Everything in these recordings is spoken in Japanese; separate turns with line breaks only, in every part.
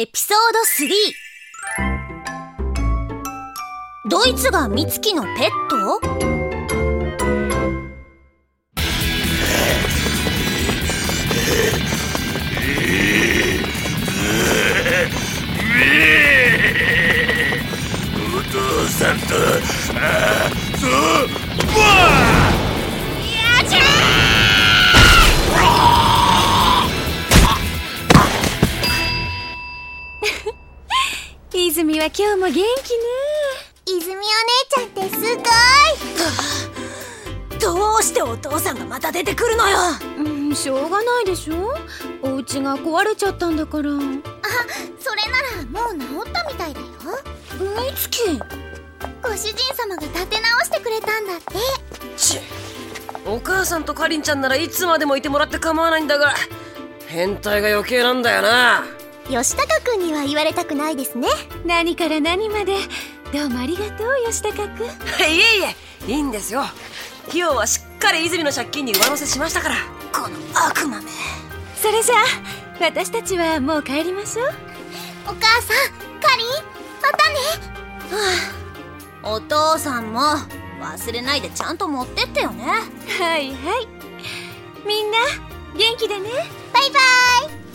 エピソード3ドイツが美月のペット？今日も元気ね。
泉お姉ちゃんってすごい。
どうしてお父さんがまた出てくるのよ。
うん、しょうがないでしょ。お家が壊れちゃったんだから。
それならもう治ったみたいだよ。
美月
ご主人様が立て直してくれたんだって。
ちお母さんとかりんちゃんならいつまでもいてもらって構わないんだが変態が余計なんだよな
吉高君には言われたくないですね。
何から何まで。どうもありがとう吉高君
いえいえいいんですよ。費用はしっかり泉の借金に上乗せしましたから。
この悪魔め。
それじゃあ私たちはもう帰りましょう。
お母さんかりんまたね。
お父さんも忘れないでちゃんと持ってってよね。
はいはい。みんな元気でね。
バイバイ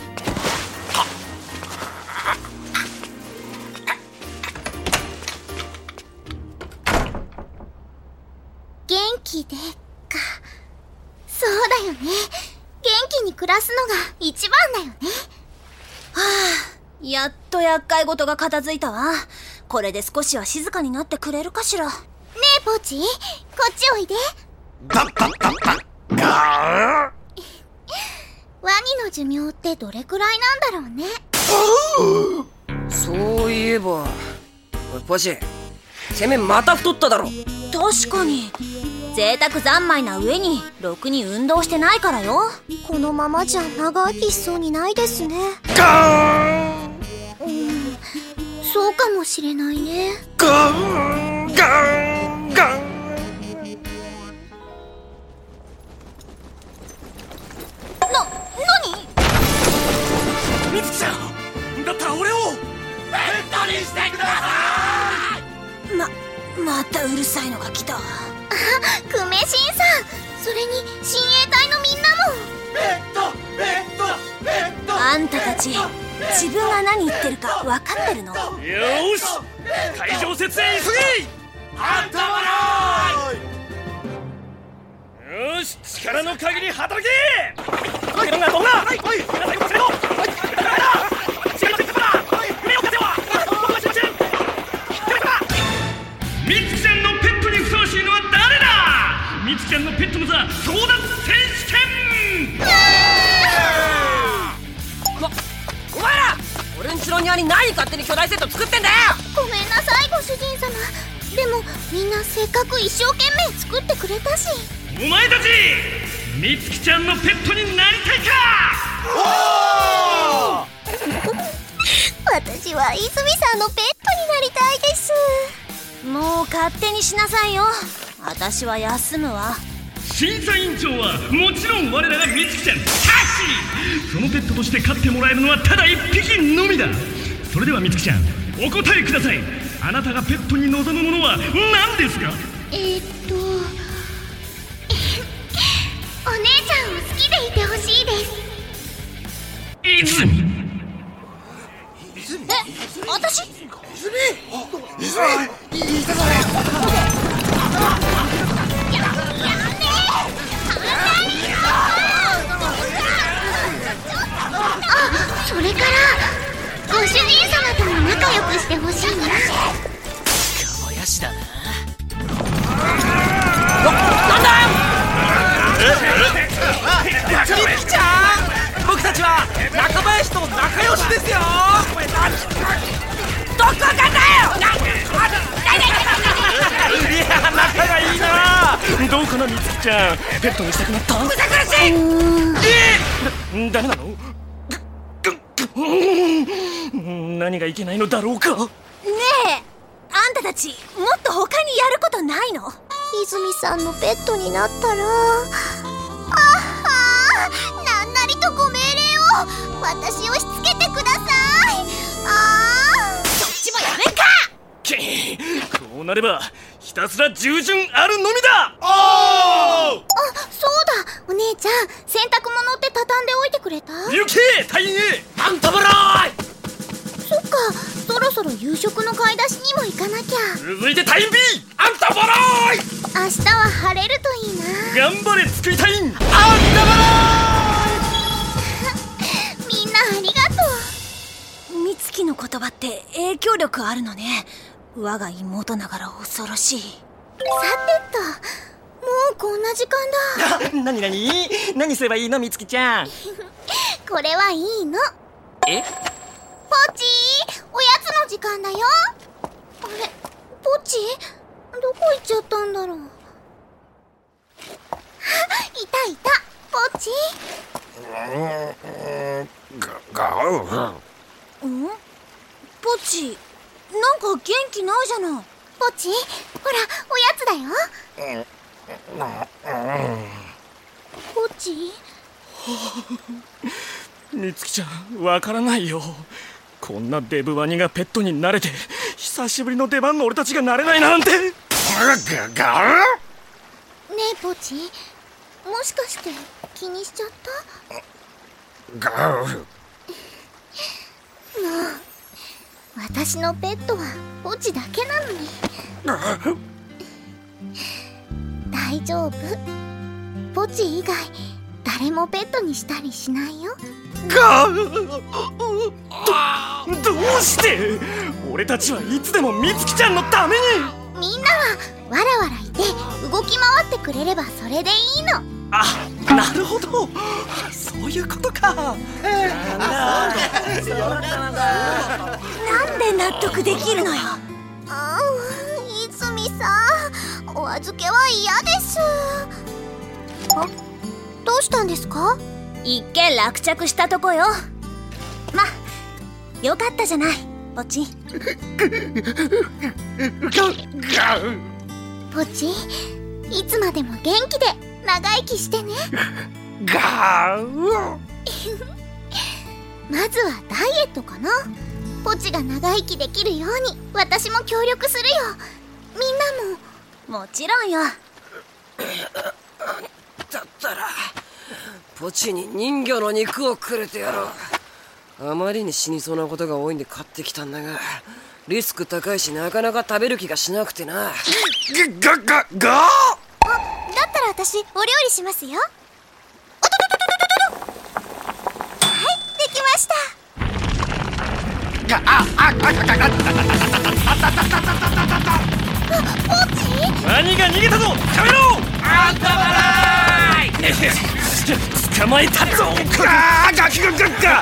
元気でか。そうだよね。元気に暮らすのが一番だよね。
やっと厄介事が片付いたわ。これで少しは静かになってくれるかしら。
ねえポーチ。こっちおいで。ワニの寿命ってどれくらいなんだろうね。
そういえばおいポチ。てめえまた太っただろ。
確かに贅沢三昧な上にろくに運動してないからよ。
このままじゃ長生きしそうにないですね。うんそうかもしれないね。
ガン。ガン。ガン。
な何
みつきちゃんだったら俺をベッドにしてくださ
ままたうるさいのが来た。わ
久米新さん。それに親衛隊のみんなも。
いベッドベッドベッド
あんたたち自分が何言ってるか分かってるの？
よーし会場設営急げハンタマライよーし力の限り働け
勝手に巨大セット作ってんだよ！
ごめんなさいご主人様。でもみんなせっかく一生懸命作ってくれたし。
お前たちミツキちゃんのペットになりたいか！
私は泉さんのペットになりたいです。
もう勝手にしなさいよ。私は休むわ。
審査委員長はもちろん我らがミツキちゃんたちそのペットとして飼ってもらえるのはただ一匹のみだそれではミツキちゃんお答えください。あなたがペットに望むものは何ですか？
えー、っと お姉ちゃんを好きでいてほしいです。
泉。
え私？
あそれから良くしてほしいな
林だなみつきちゃん僕たちは中林と仲良しですよ
どこかだよ
いや仲がいいなどうかなみつきちゃんペットにしたくなった
むさ苦しい
ダメなの何がいけないのだろうか？
ねえあんたたちもっと他にやることないの？
泉さんのペットになったら。ああなんなりとご命令を。私をしつけてください。
ああそっちもやめんか！こうなればひたすら従順あるのみだ！
あそうだ。お姉ちゃん洗濯物って畳んでおいてくれた？
行け大変！
あんたばら
い！かそろそろ夕食の買い出しにも行かなきゃ。
続いて隊員 B
あんたばら
明日は晴れるといいな。
頑張れ救い。隊員
みんなありがと
美月の言葉って影響力あるのね。我が妹ながら恐ろしい。う
さてともうこんな時間だ。
なになに何すればいいのみつきちゃん。
これはいいの。
え？
ポチー。おやつの時間だよ。あれポチ？どこ行っちゃったんだろう。あ いたいた。ポチ？
ん？ポチなんか元気ないじゃない。
ポチ？ほらおやつだよ。ポ チ
みつきちゃんわからないよこんなデブワニがペットに慣れて久しぶりの出番の俺たちが慣れないなんて。
ねえポチ。もしかして気にしちゃった？もう私のペットはポチだけなのに。大丈夫？ポチ以外誰もペットにしたりしないよ
がどどうして俺たちはいつでもみつきちゃんのために。
みんなはわらわらいて動き回ってくれればそれでいいの。
あなるほど。そういうことか。
なんで納得できるのよ。
あー泉さん。お預けは嫌です。あどうしたんですか？
一見落着したとこよ。まよかったじゃないポチ。
ポチいつまでも元気で長生きしてね。まずはダイエットかな。ポチが長生きできるように私も協力するよ。みんなも
もちろんよ。
だったら。ポチに人魚の肉をくれてやろう。あまりに死にそうなことが多いんで買ってきたんだがリスク高いしなかなか食べる気がしなくてな。
ががが
だったら私お料理しますよ。はいできました。
何が逃げたぞやめろ
あんたばら
捕まえたぞ
ががががが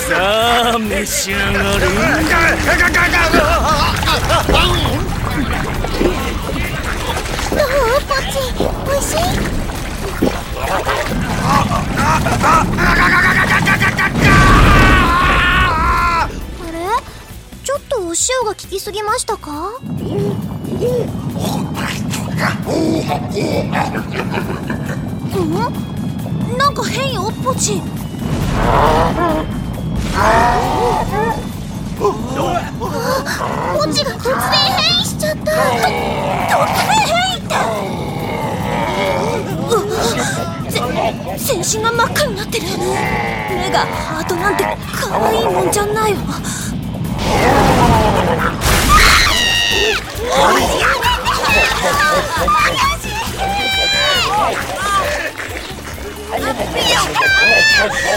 さあ召し上がれ
どうポチおい。しい。あれちょっとお塩が効きすぎましたか
んなんか変よポチ
ポチが突然変異しちゃった。突然変異って。
全身が真っ赤になってる。目がハートなんて可愛いもんじゃないわ。
くな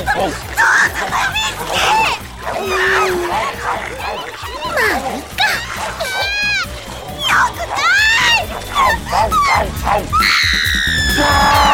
い